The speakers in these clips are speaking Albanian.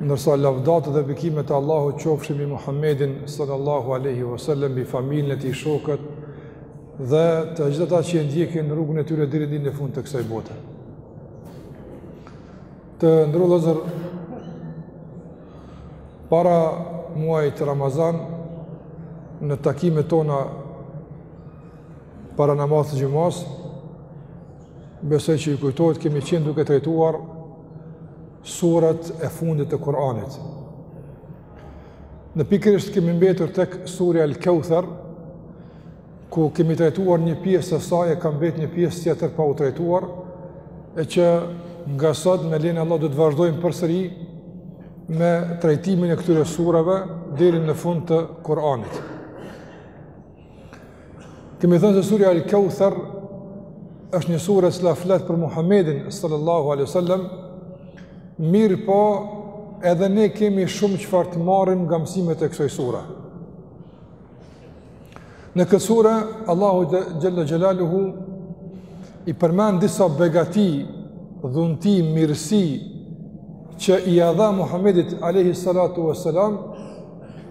Ndërsa lavdata dhe bekimet e Allahut qofshin mbi Muhammedin sallallahu alaihi wasallam, mbi familjen e tij, shokët dhe të gjithë ata që e ndjekin rrugën e tyre deri në fund të kësaj bote. Të nderuar vëllezër para muajit të Ramazanit në takimet tona para namazit të xhumasë, besoj që ju kujtohet kemi qenë duke trajtuar Surat e fundit të Kur'anit dhe pikërisht kemi mbetur tek surja Al-Kauthar, ku kemi trajtuar një pjesë të saj e ka mbet një pjesë tjetër pa u trajtuar, e që nga sot me lejen e Allahut do të vazhdojmë përsëri me trajtimin e këtyre surave deri në fund të Kur'anit. Kemi thënë se surja Al-Kauthar është një sure e cila flet për Muhammedin sallallahu alaihi wasallam. Mirëpo, edhe ne kemi shumë çfarë të marrim nga mësimet e kësaj sure. Në këtë sure Allahu xhalla xhelaluhu i përmend disa begati, dhunti, mirësi që ia dha Muhammedit alaihi salatu wasalam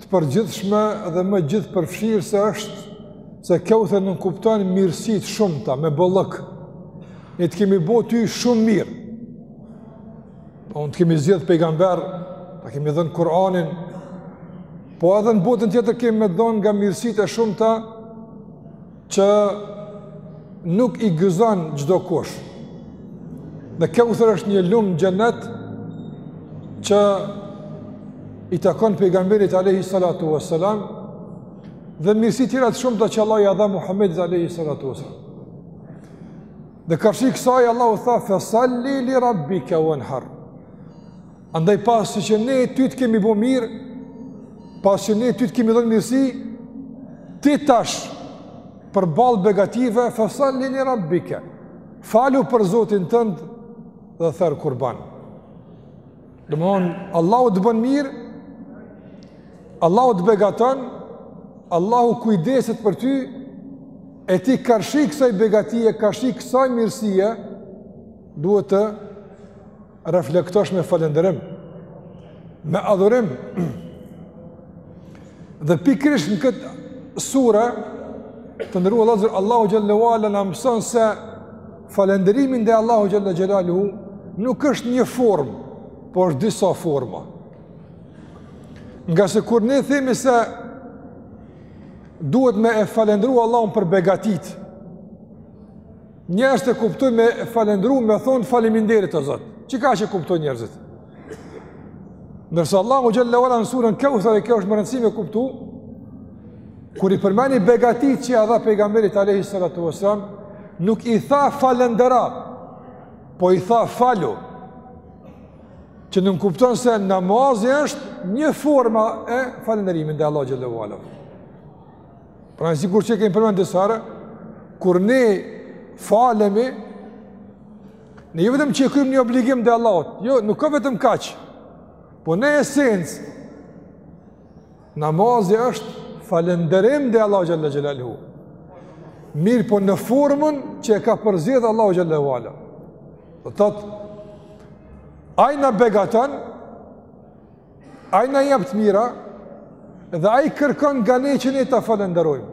të përgjithshme dhe më gjithëpërfshirëse është se Kauthar nënkupton mirësi të shumta, me bollëk. Ne të kemi bo ty shumë mirë. Po, ne të kemi zjedhë pejgamber, ta kemi dhënë Kur'anin, po edhe në botën tjetër kemi me dhënë nga mirësitë e shumta, që nuk i gëzon çdokush. Dhe Kauthar është një lumë në xhenet që i takon pejgamberit alayhi salatu vesselam dhe mirësi tjera të shumta që Allah ia dha Muhamedit alayhi salatu vesselam. Dhe karshi kësaj Allahu tha fesalli li rabbika wanhar. Andaj pasi që ne ty të kemi bo mirë, pasi që ne ty të kemi dhënë mirësi, ti tash përballë begative, fesalli li rabbike, falu për zotin tënd dhe ther kurban. Domethënë, Allahu të bën mirë, Allahu të begaton, Allahu kujdeset për ty, e ti karshi kësaj begatie, karshi kësaj mirësie, duhet të reflektosh me falënderim, me adhurim. Dhe pikërisht në këtë sure të nderuar vëllezër Allahu xhelle ve ala na mëson se falënderimi ndaj Allahut xhalla xhelaluhu nuk është një formë, por është disa forma. Ngase kur ne themi se duhet me e falendru Allahun për begatitë, Njerëzit e kuptojnë me falendru, me thonë faliminderit o Zot. Qe kaq kuptojnë njerëzit. Ndërsa Allahu xhelle ve ala në surën Keuthar e kjo është me rëndësi me kuptu, kur i përmeni begatitë që ia dha pejgamberit alejhi salatu ves selam, nuk i tha falëndero, po i tha falu, që nënkupton se namazi është një forma e falënderimit ndaj Allahut xhelle ve ala. Pra sikur që e kemi përmend disa herë, kur ne falemi, ne jo vetëm që e kryjmë një obligim ndaj Allahut, jo, nuk ka vetëm kaq, po në esencë, namazi është falënderim ndaj Allahut xhelle xhelaluhu, mirëpo në formën që e ka përzgjedh Allahu xhelle ve ala, do të thotë, ai na begaton, Ai na jep të mira dhe ai kërkon nga ne që ne ta falënderojmë.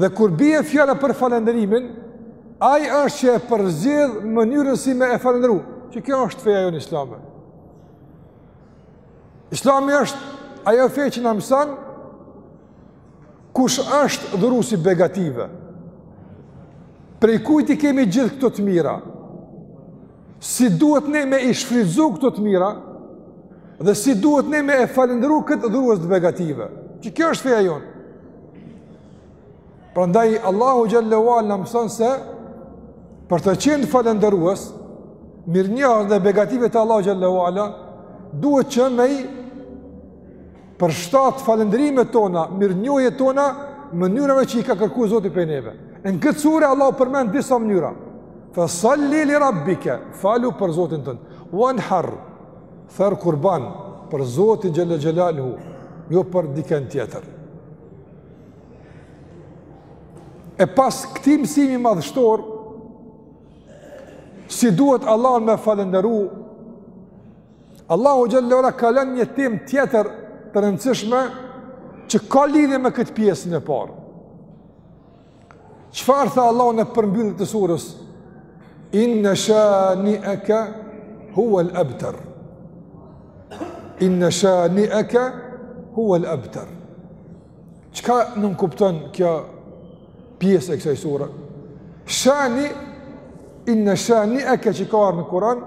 Dhe kur bie fjala për falënderimin, ai është që e përzgjedh mënyrën si me e falënderu, që kjo është feja jonë islame. Islami është ajo fe që na mëson Kush është dhuruesi i begative? Prej kujt i kemi gjithë këto të mira? Si duhet ne me i shfrytëzu këto të mira? Dhe si duhet ne me e falënderu këtë dhurues të begative? Që kjo është feja jonë. Prandaj, Allahu xhelle ve ala na mëson se për të qenë falënderues, mirënjohës ndaj begative të Allahut xhelle ve ala, duhet që me i Përshtat falënderimet tona, mirënjohjet tona, mënyrave që i ka kërku Zoti prej neve. Në këtë sure Allahu përmend disa mënyra. Fa salli li rabbika, falu për Zotin tënd. Wanhar, ther kurban për Zotin xhelle xhelaluhu, jo për dikënd tjetër. E pas këtij mësimi madhështor, si duhet Allahun me falënderu Allahu xhelle ve ala kalon në një temë tjetër të rëndësishme që ka lidhje me këtë pjesën e parë. Çfarë tha Allahu në përmbyllje të sures? Inna shani'aka huwal abtar. Inna shani'aka huwal abtar. Çka nënkupton kjo pjesë e kësaj sure? Shani, inna shani'aka që ka ardhë në Kur'an,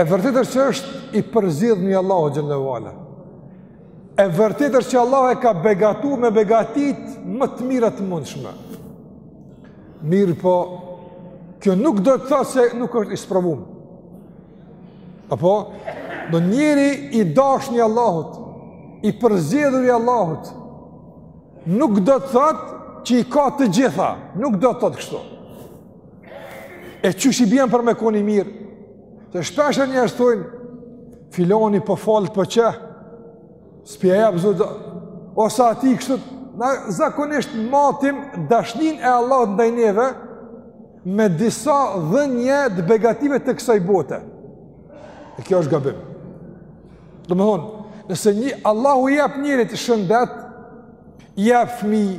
E vërtetë është që është i përzgjedhuni i Allahut xhel-le ve ala. E vërtetë është që Allahu e ka begatu me begatitë më të mira të mundshme. Mirëpo, kjo nuk do të thotë se nuk është i sprovum. Apo, një njeri i dashuni i Allahut, i përzgjedhuri i Allahut, nuk do të thotë që i ka të gjitha, nuk do të thotë kështu. E qysh i bjen për me kon i mirë? Se shpeshherë njerëz thojnë, filoni po falet po qe, s'po i jep Zoti, ose atij kështu, na zakonisht matim dashninë e Allahut ndaj neve, me disa dhënie të begative të kësaj bote. E kjo është gabim. Domethonë, nëse një, Allahu jep njerit shëndet, jep fmij,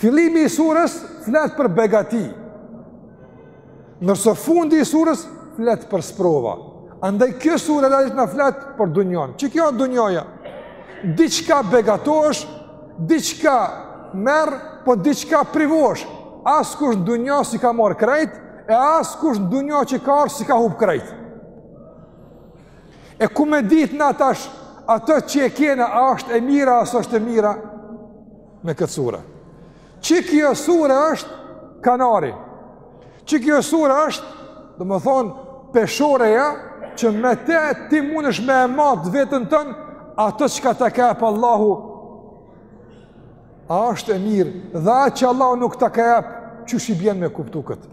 Fillimi i surës flet për begati. Ndërsa fundi i surës flet për sprova. Andaj kjo surë realisht na flet për dunjon. Qe kjo dunjoja? Diçka begatohesh, diçka merr, po diçka privohesh. Askush në dunjo s'i ka marrë krejt, e askush në dunjo që ka ardhë s'i ka hupë krejt. E ku me ditë na tash, ato që e kena, a është e mira, a s'është e mira, me këtë sure. Qikjo sure është kandari, qikjo sure është, domethonë, peshorja, që me te ti mundesh me e matë veten tonde, atë çka ta ka jep Allahu, a është e mirë, dhe atë që Allahu nuk ta ka jep, qysh i bjen me kuptu këtë.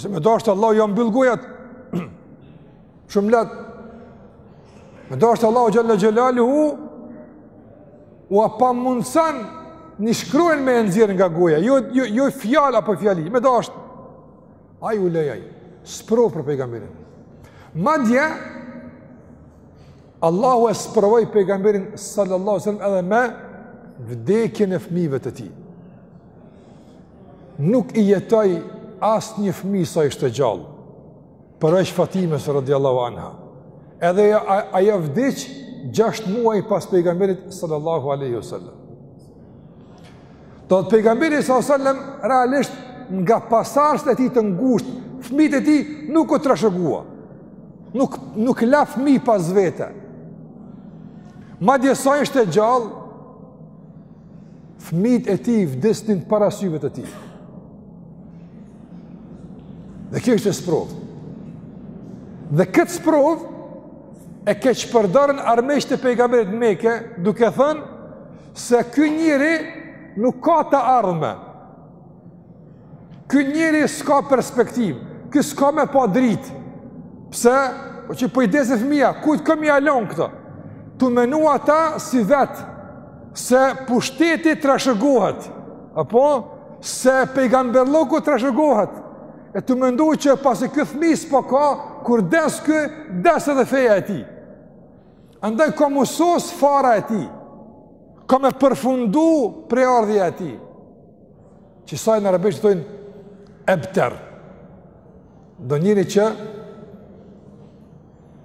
Se me dashtë Allahu jau mbyll gojat, shumë lehtë, me dashtë Allahu xhel-le xhelaluhu, ua pamundëson një shkronjë me e nxjerrë nga goja, jo, jo, jo fjalë apo fjali, me dashtë, ai u lejoi, sprovë për pejgamberin. Madje, Allahu e sprovoi pejgamberin sallallahu sallam edhe me vdekjen e fmijve të tij. Nuk i jetoi asnjë fmij sa ishte gjallë, përveç Fatimes radiallahu anha. Edhe ajo vdiq 6 muaj pas pejgamberit sallallahu aleyhi sallam. Do të pejgamberi sallallahu aleyhi sallam realisht nga pasardhësit e tij të ngushtë, fmijt e tij nuk u trashëgua. Nuk, nuk la fmij pas vete. Madje sa ishte gjallë, Fëmijët e tij vdisnin para syve të tij. Dhe kjo ishte sprovë. Dhe këtë sprovë e keqpërdorën armiqtë e pejgamberit në Mekë, duke thënë se ky njeri nuk ka të ardhme. Ky njeri s'ka perspektivë, ky s'ka me pa dritë. Pse? Po që po i des fëmija, kujt ka me ia lon këto? Tu mendu ata si vetë, se pushteti trashëgohet, apo se pejgamberllëku trashëgohet, e tu mendu që pasi ky fëmijë s'po ka, kur des ky, des edhe feja e tij. Andaj ka m'u sos fara e tij, ka me përfundu prejardhja e tij. Që kësaj në arabisht i thojnë ebter. Ndonjëri që,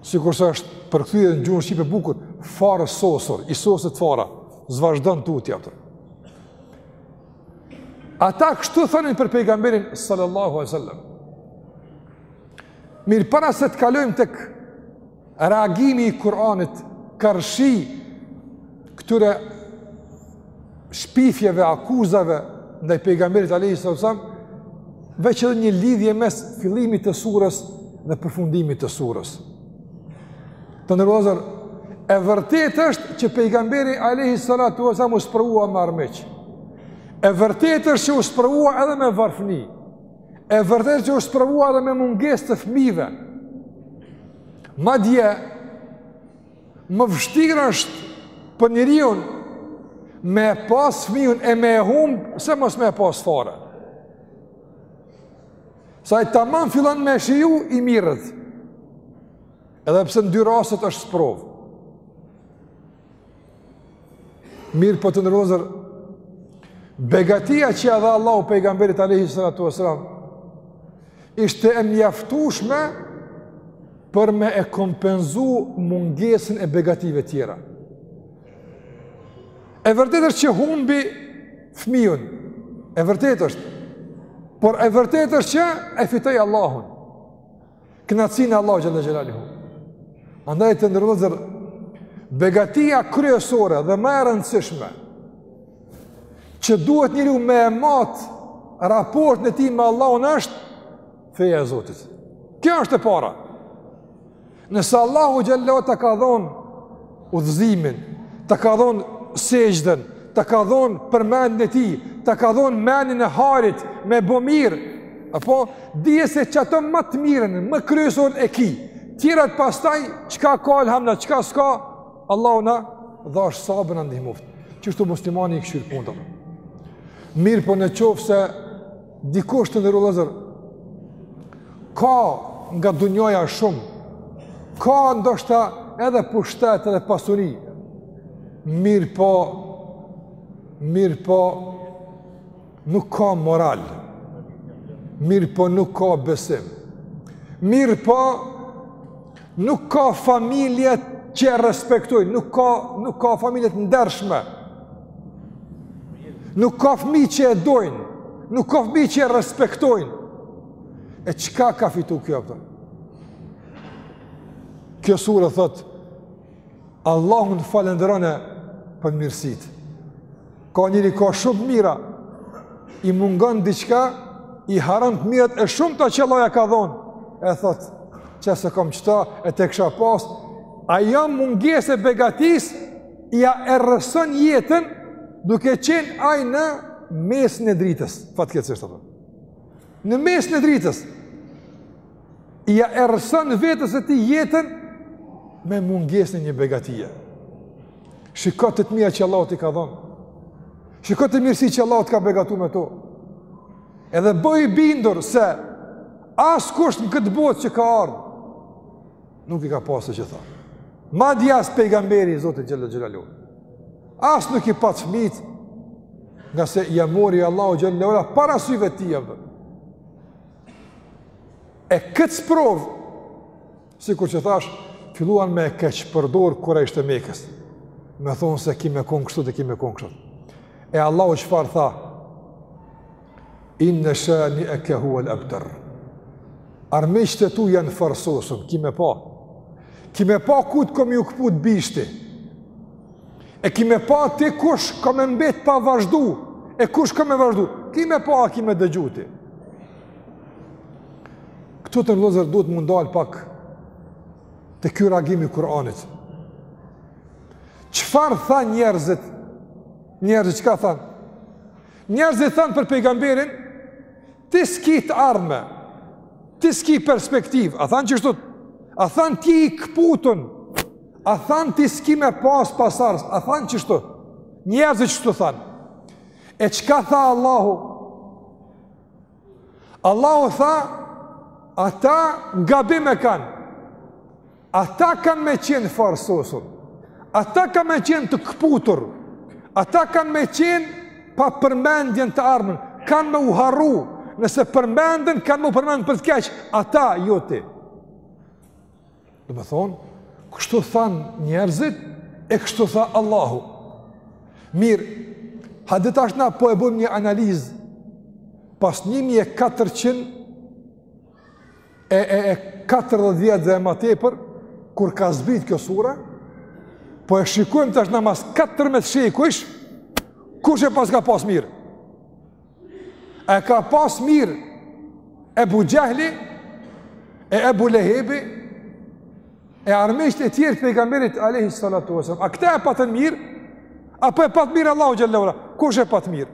sikurse është përkthye në gjuhën shqipe bukur, farësosur, i soset fara, s'vazhdon tutje. Ata kështu thonin për pejgamberin sallallahu alejhi ve sellem. Mirëpo para se të kalojmë tek Reagimi i Kur'anit karshi këtyre shpifjeve, akuzave ndaj pejgamberit alejhi selam veç edhe një lidhje mes fillimit të surës dhe përfundimit të surës. Të nderuar vëllezër, e vërtetë është që pejgamberi alejhi salatu ve selam u sprovua me armiq. E vërtetë është që u sprovua edhe me varfni. E vërtetë është që u sprovua edhe me mungesë të fmijëve. Madje, ma vështirë është për njeriun me pas fmijën e me e humb, se mos me pas fare. Se ai taman fillon me shiju, i merret. Edhe pse në dy rastet është sprovë. Mirëpo të nderuar vëllezër, begatia që ia dha Allahu pejgamberit alejhi salatu ve selam, ishte e mjaftushme për me e kompenzu mungesën e begative tjera. E vërtetë është që humbi fmijën, e vërtetë është, por e vërtetë është që e fitoi Allahun. Kënaqësinë e Allahut xhel-le xhelaluhu. Andaj të nderuar vëllezër begatia kryesore dhe ma e rëndësishme që duhet njeriu me e mat raportin e tij me Allahun është feja e Zotit. Kjo është e para. Nëse Allahu xhel-le ta ka dhonë udhëzimin, ta ka dhonë sexhden, ta ka dhonë përmendjen e tij, ta ka dhonë menen e hajrit, me bo mirë, apo, dije se qato ma të mirën, ma kryesoren e ki, tjerat pastaj, çka ka elhamdulilah, çka s'ka, Allahu na dhashtë sabër e ndihmoftë, qështu muslimani i kshyr punët. Mirëpo në qoftë se, Dikush të nderum vllezër, ka nga dunjoja shumë, ka ndoshta edhe pushtet edhe pasuri, mirëpo, mirëpo, nuk ka moral, mirëpo nuk ka besim, mirëpo, Nuk ka familje që e respektojnë, nuk ka, nuk ka familje të ndershme, nuk ka fmi që e dojnë, nuk ka fmi që e respektojnë. E çka ka fitu ky, pra? Kjo surë, thotë, Allahun falënderoje për mirësitë. Ka njëri ka shumë t'mira, i mungon diçka, i harron të mirat e shumta që Allahu ia ka dhonë. E thotë, që s'e kom qëta, e ta kisha pasë, ajo mungesë e begatisë, ia errëson jetën, duke qenë ai në mesin e dritës, fatkeqësisht në mesin e dritës. ia errëson vetes së tij jetën me mungesën e një begatie. Shiko te të mirat që Allahu t'i ka dhonë. Shiko te mirësitë që Allahu të ka begatu me to. Edhe bëhu i bindur se askush në këtë botë që ka ardhë, nuk i ka pasë të gjitha. Madje as pejgamberi i Zotit Xhelle Xhelaluhu. As nuk i pat fmitë ngase ia mori Allahu Xhelle Xhelaluhu para syve të tij jam dhe. E këtë sprovë, sikur që thash, filluan me e keqpërdorë kurejshët e Mekës. Me thonë se ki me konë kështu dhe ki me konë kështu. E Allahu çfarë tha, inne shanieke huvel ebter. Armiqtë e tu janë farësosun, ki me pa. Ki me pa kujt ka me iu këput bishti. E ki me pa ti kush ka me mbet pa vazhdu, e kush ka me vazhdu, ki me pa, a ki me dëgju ti. Këtu vllezër duhet m'u ndal pak te ky reagim i Kur'anit. Çfarë thanë njerëzit, njerëzit çka thanë? Njerëzit thanë për pejgamberin, Ti s'ki të ardhme, ti s'ki perspektivë, a thanë qështu, a thanë ti i këputun, a thanë ti s'ki me pas pasardhës, a thanë qështu, njerëzit qështu thanë. E çka tha Allahu? Allahu tha, ata gabim e kanë, Ata kanë me qenë farosur, ata kanë me qenë të këputur, ata kanë me qenë pa përmendje në të ardhmen, kanë me u harru, nëse përmenden, kanë me u përmend për të keq, ata, jo ti. Domethonë, kështu thanë njerëzit, e kështu tha Allahu. Mirë, hajde tash na po e bëjmë një analizë, pas 1400, e e e 40 vjet dhe ma tepër kur ka zbrit kjo sura, po e shikojmë tash na mas 14 shekujsh, kush e pas ka pas mirë? E ka pas mirë Ebu Xhehli, e Ebu Lehebi, e armiqtë e tjerë të Pejgamberit alejhi salatu ve selam. A këta e patën mirë? Apo e pat mirë Allahu xhelle ve ala? Kush e pat mirë?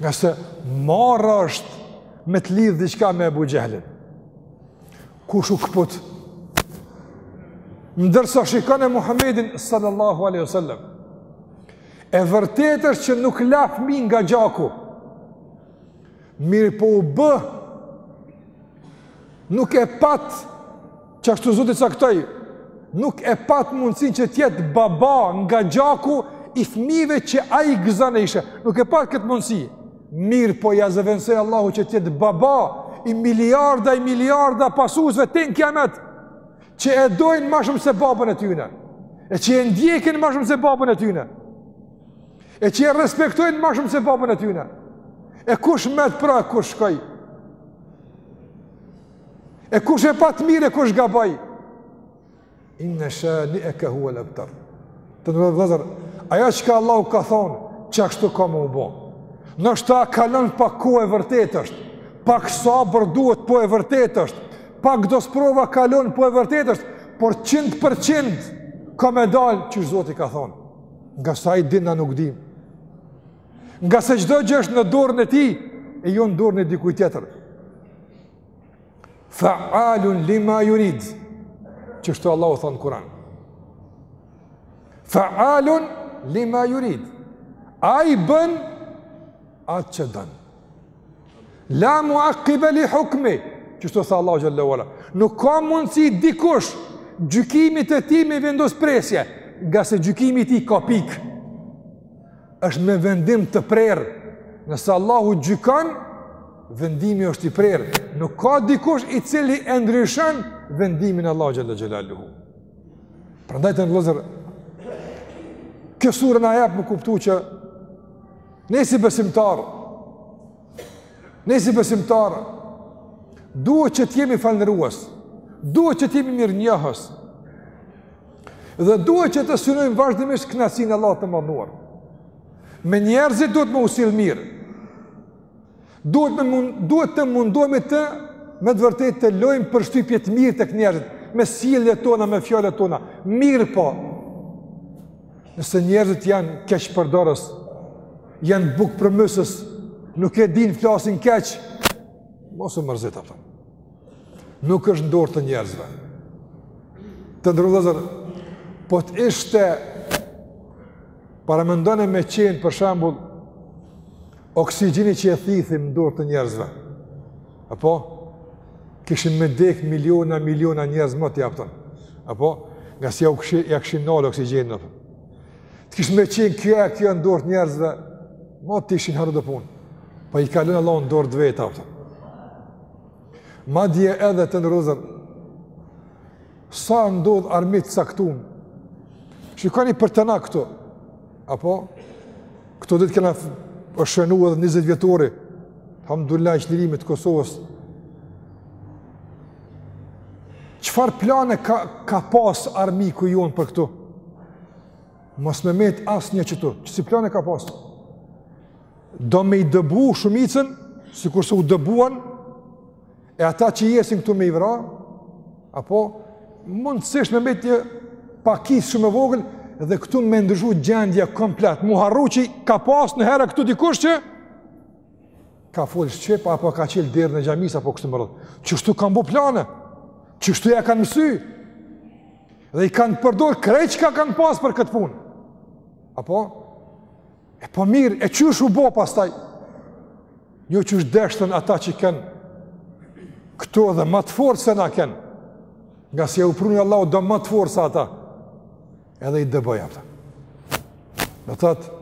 Ngase marre është me të lidh diçka me Ebu Xhehlin. Kush u këput? Ndërsa shikone Muhammedin sallallahu alejhi ve selem. E vërtetë është që nuk la fmi nga gjaku. Mirëpo u bë, nuk e pat Qashtu Zoti caktoi, nuk e pat mundësinë që të jetë baba nga gjaku i fmive që ai gëzon e i sheh. Nuk e pat këtë mundësi. Mirëpo ia zëvendësoi Allahu që të jetë baba i miliarda e miliarda pasuesve te në kiamet që e dojnë ma shumë se babën e tyne. E që e ndjekin ma shumë se babën e tyne. E që e respektojnë ma shumë se babën e tyne. E kush met pra, e kush shkoi. E kush e pat mirë e kush gaboi? Inna shani'aka huwa al-abtar. Të nderuar vëllezër, ajo çka Allahu ka thonë, qashtu ka me u bo. Ndoshta kalon pak kohë e vërtetë është, pak sabër duhet po e vërtetë është, pak do sprova kalon po e vërtetë është, por qind për qind ka me dalë qysh Zoti ka thonë. Ngase ai din, na nuk dimë. Ngase çdo gjë është në dorën e tij e jo në dorën e dikujt tjetër. Fa'alun lima yurid. Qështu Allahu thon në Kur'an. Fa'alun lima yurid. Ai bën atë që don. La muakibe li hukmi, qështu tha Allahu xhelle ve ala, nuk ka mundësi dikush gjykimit të tij me i vendos presje, ngase gjykimi i tij ka pikë, është me vendim të prerë, nëse Allahu gjykon, vendimi është i prerë, nuk ka dikush i cili e ndryshon vendimin e Allahut xhelle xhelaluhu. Prandaj të nderuar vëllezër, kjo sura na jep me kuptu që Ne si besimtar, ne si besimtar, duhet që të jemi falënderues, duhet që të jemi mirënjohës, dhe duhet që të synojmë vazhdimisht knaqsinë e Allahut të madhëruar. Me njerëzit duhet me u sillë mirë, Duhet me mund, duhet të mundohemi të me të vërtetë të lojmë përshtypje të mirë tek njerëzit, me sjelljet tona, me fjalët tona. Mirëpo nëse njerëzit janë keqpërdorës, janë bukëpërmysës, nuk e dinë, flasin keq, mos u mërzit ato. Nuk është n'dorë të njerëzve. Të nderuar vëllezër, po të ishte paramendoni me qenë, për shembull, Oksigjeni që e thithim në dorë të njerëzve. Apo? Kishin me dek miliona, miliona njerëz më të a kupton. Apo? Ngase ja kishin nalë oksigjenin, apo? Të kishte me qenë kjo e kjo në dorë të njerëzve, moti ishin harru dhe punë. Pa po i ka lën Allahu në dorë të vet, apo? Madje edhe të nderuar vëllezër, sa ndodhë armiqtë e caktum, shikoni për të na këtu, apo? Këto ditë tek na është shënu edhe 20 vjetori, alhamdulillah çlirimit të Kosovës. Çfarë plane ka, ka pas armiku jonë për këtu? Mos me met asnjë qëtu, qësi plane ka pas? Do me i dëbu shumicën, sikurse u dëbuan, E ata që jesin këtu me i vra, apo mundësisht me mbet një pakicë shumë e vogël, dhe këtu me ndryshu gjendja komplet, m'u harru që ka pas njëherë këtu dikush që, ka folë shqip, apo ka çelë derën e xhamisë, apo kështu me radhë. Qështu kanë bo plane, qështu ja kanë mësy, dhe i kanë përdorë krejt çka kanë pas për këtë punë. Apo? Epo mirë, e qysh u bo pastaj? Jo qysh deshtën ata që kenë këtu edhe ma të fortë se na kenë, ngase jau pruni Allahu do ma të fortë se ata, edhe i dëboi, a kupton. Domethënë,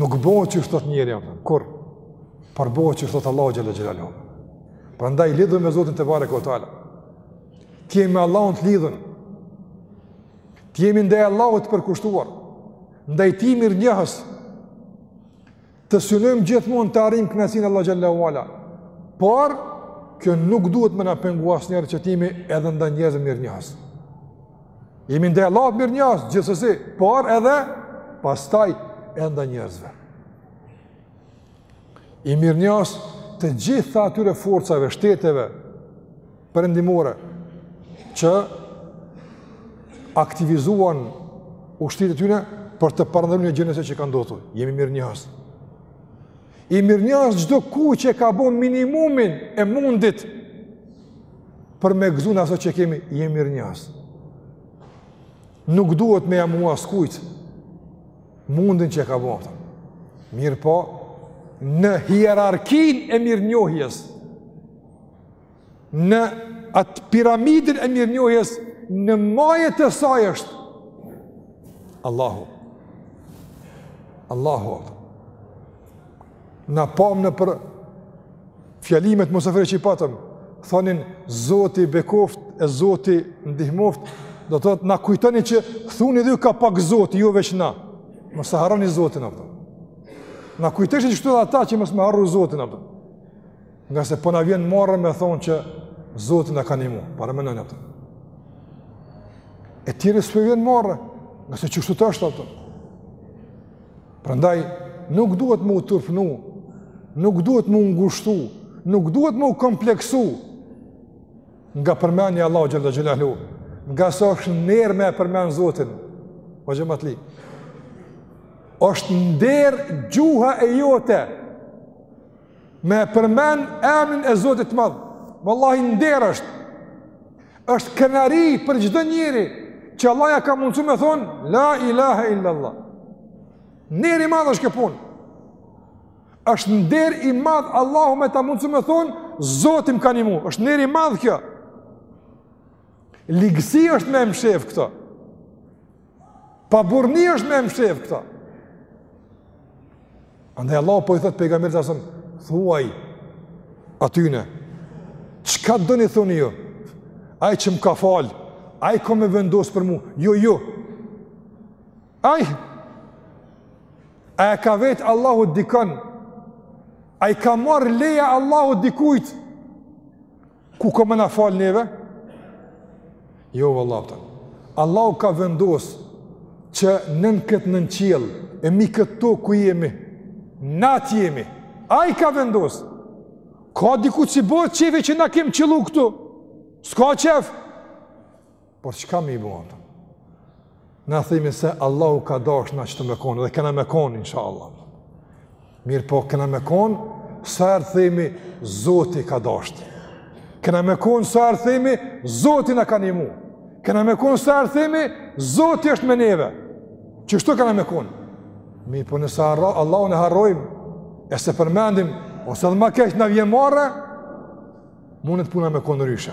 nuk bo qysh thotë njeri, a kupton, kurrë, por bo qysh thotë Allahu xhele xhelaluhu. Prandaj, lidhun me Zotin tebareke ve teala. Të jemi me Allahun të lidhun, Të jemi ndaj Allahut të përkushtuar, ndaj tij mirënjohës, të synojmë gjithmonë të arrijmë kënaqësinë e Allahut xhele ue ala, por kjo nuk duhet me na pengu asnjëherë që të jemi edhe ndaj njerëzve mirënjohës. Jemi ndaj Allahut mirënjohës, gjithsesi, por edhe pastaj edhe ndaj njerëzve. I mirënjohës të gjitha atyre forcave, shteteve, perëndimore që aktivizuan ushtritë e tyre për të parandalur një gjenocid që ka ndodhur. Jemi mirënjohës. I mirënjohës çdokujt që e ka bo minimumin e mundit për me gëzu ato që i kemi, jemi mirënjohës. Nuk duhet me ia mohu askujt mundin që e ka bo. Mirëpo, në hierarkinë e mirënjohjes, në atë piramidën e mirënjohjes në maje të saj është Allahu Allahu ne pamë nëpër fjalime, mysafirët që i patëm thonin zoti bekoftë e zoti ndihmoftë do të thotë na kujtonin që thuni edhe ju nga pak zot jo veç na mos e harroni zotin apo na kujtojshin këtu ata që mos me harru zotin apo Ngase po na vjen marre me thonë që Zoti na ka nimu, paramenone apo. E tjeri s'po i vjen marre, ngase qishtu âsht apo. Prandaj, nuk duhet me u turpnu, nuk duhet me u ngushtu, nuk duhet me u kompleksu nga përmendja Allahut xhele xhelaluhu ngase është nder me e përmen Zotin, o xhematli, është nder gjuha e jote, Me e përmen emrin e Zotit të Madh, vallahi nder është, është krenari për çdo njeri, që Allahu ia ka mundësu me thonë, la ilaha illallah. Nder i madh është kjo punë, është nder i madh, Allahu me ta mundësu me thonë, Zoti m'ka nimu, është nder i madh kjo. Ligësi është me e mshef këto. Paburrni është me e mshef këto. Andaj Allahu po i thotë pejgamberit alejhi selam, thuaj atyne, çka doni thuni ju? Ai që më ka falë, ai ka me vendosë për mu, jo ju. A, a e ka vetë Allahu dikën, a i ka marrë leje Allahu dikujtë, Kur ka me na falë neve? Jo, vallahi. Allahu ka vendosë që nën këtë nën qiell, e mi këtë tokë ku jemi, na të jemi. Ai ka vendosë. Ka dikush s'i bohet qefi që na kem qëllu këtu. S'ka qef. Por çka m'i bohet? Na themi se Allahu ka dasht na qështu me kon dhe kena me kon inshallah. Mirëpo kena me kon sa herë themi Zoti ka dasht. Kena me kon sa herë themi Zoti na ka ndihmu. Kena me kon sa herë themi Zoti është me neve. Qështu kena me kon? Mirëpo nëse Allahun e harrojmë e s'e përmendim ose edhe ma keq na vjen marre, mundet puna me kon ndryshe.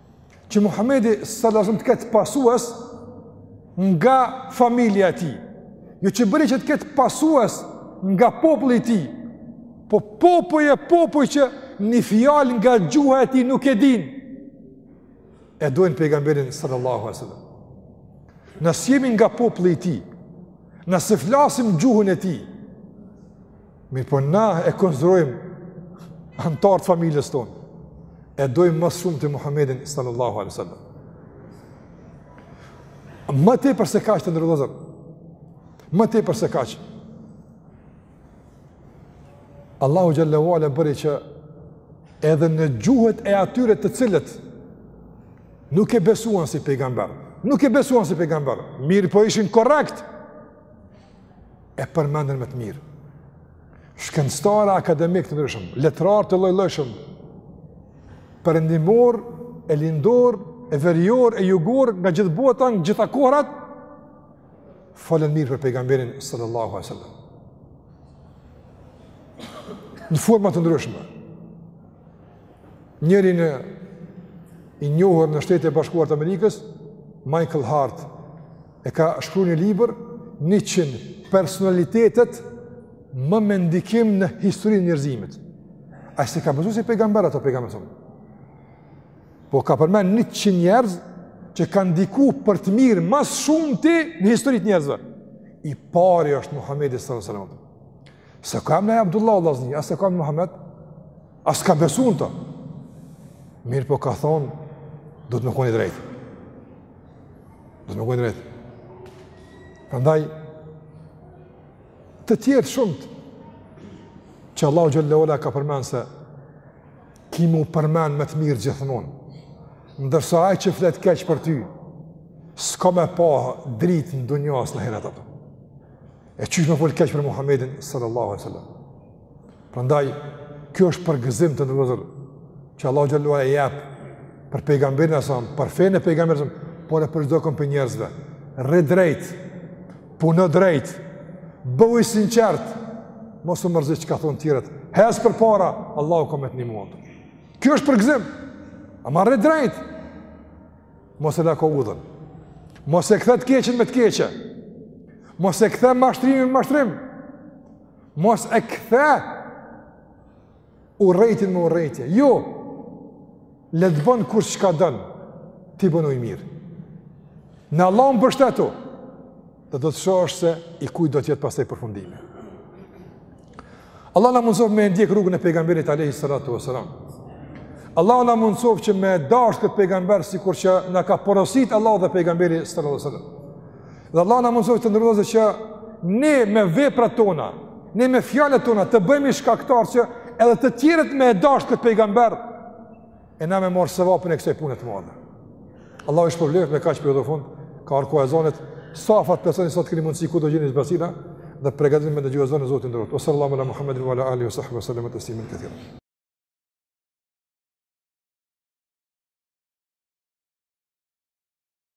që Muhamedi sallallahu alaihi të ketë pasues nga familja e tij. Jo që bëri që të ketë pasues nga populli i tij. Po popuj e popuj që një fjalë nga gjuha e tij nuk e dinë. E dojn pejgamberin sallallahu alaihi wasallam. Na s'jemi nga populli i tij, na s'e flasim gjuhën e tij, Mirëpo na e konsiderojmë anëtar të familjes tonë, e dojmë ma së shumti Muhammedin sallallahu alaihi sallam. Më tepër se kaq të nderun vllazën, më tepër se kaq. Allahu Xhelle ve ala bëri që edhe në gjuhët e atyre të cilët nuk e besuan si pejgamber, nuk e besuan si pejgamber, mirëpo ishin korrekt, e përmendën me të mirë. Shkencëtarë akademikë të ndryshëm, letrarë të lloj-llojshëm, perëndimor e lindor e verior e jugor nga gjithë bota, nga gjitha kohrat, folën mirë për pejgamberin sallallahu alaihi wasallam. Në forma të ndryshme. Njëri një i njohur në Shtetet e Bashkuara të Amerikës, Michael Hart, E ka shkru një libër, njëqind personalitetet më me ndikim në historinë e njerëzimit. As e ka besu si pejgamber ato pejgamberin. Po ka përmend njëqind njerëz që kanë ndiku për të mirë ma së shumti në histori të njerëzve. I pari është Muhammedi s.a.s. S'e ka emnin Abdullah, vllazni, as s'e ka emnin Muhammed, as s'ka besu në të. Mirëpo ka thonë, duhet me kon i drejtë. Duhet me kon i drejtë. Prandaj, të tjerë të shumtë, që Allahu Xhelle ve ala ka përmend se ki m'u përmend me të mirë gjithmonë. Ndërsa ai që flet keq për ty, s'ka me pa dritë në dunja as në ahiret ato. E qysh me fol keq për Muhammedin sallallahu a sallam. Prandaj kjo është përgëzim të nderuar që Allahu xhel-lahu e jep për pejgamberin a.s., për fenë e pejgamberit a.s., por edhe për çdokon pi njerëzve. Rri drejt, puno drejt, bëhu i sinqert, mos u mërzi çka thon tjerët. Hec përpara, Allahu ka me të ndihmuar. Kjo është përgëzim. Ama rri drejt. Mos e lako udhën. Mos e kthe të keqen me të keqe. Mos e kthe mashtrimin me mashtrim. Mos e kthe urrejtjen me urrejtje. Jo, le të bënë kush çka don, ti bënu i mirë. Në Allah mbështetu, dhe do të shohësh se i kuj do të jetë pastaj përfundimi. Allah na mundësoft me ndjek rrugën e pejgamberit Alejhi Salatu Veselam. Allah na mundësoft që me e dashtë këtë pejgamber sikur që na ka porosit Allah dhe pejgamberi Sallallahu Alejhi Veselam. Dhe Allah na mundësoft të nderuar që ne me veprat tona, ne me fjalët tona të bëhemi shkaktar që edhe të tjeret me e dashtë këtë pejgamber, e na me marrë sevapin e kësaj pune të madhe. Allah ju shpërbleft me kaq përfundoj, ka, afrojini zotëri safat pësën i sot keni mundësi ku do gjeni i zbrazëtina, dhe pregatitemi me dëgju ezanin, zoti ju nderoftë. ala Muhammedin, wa ala alihi, wa sahbihi, wa sallam, tasliman kethira.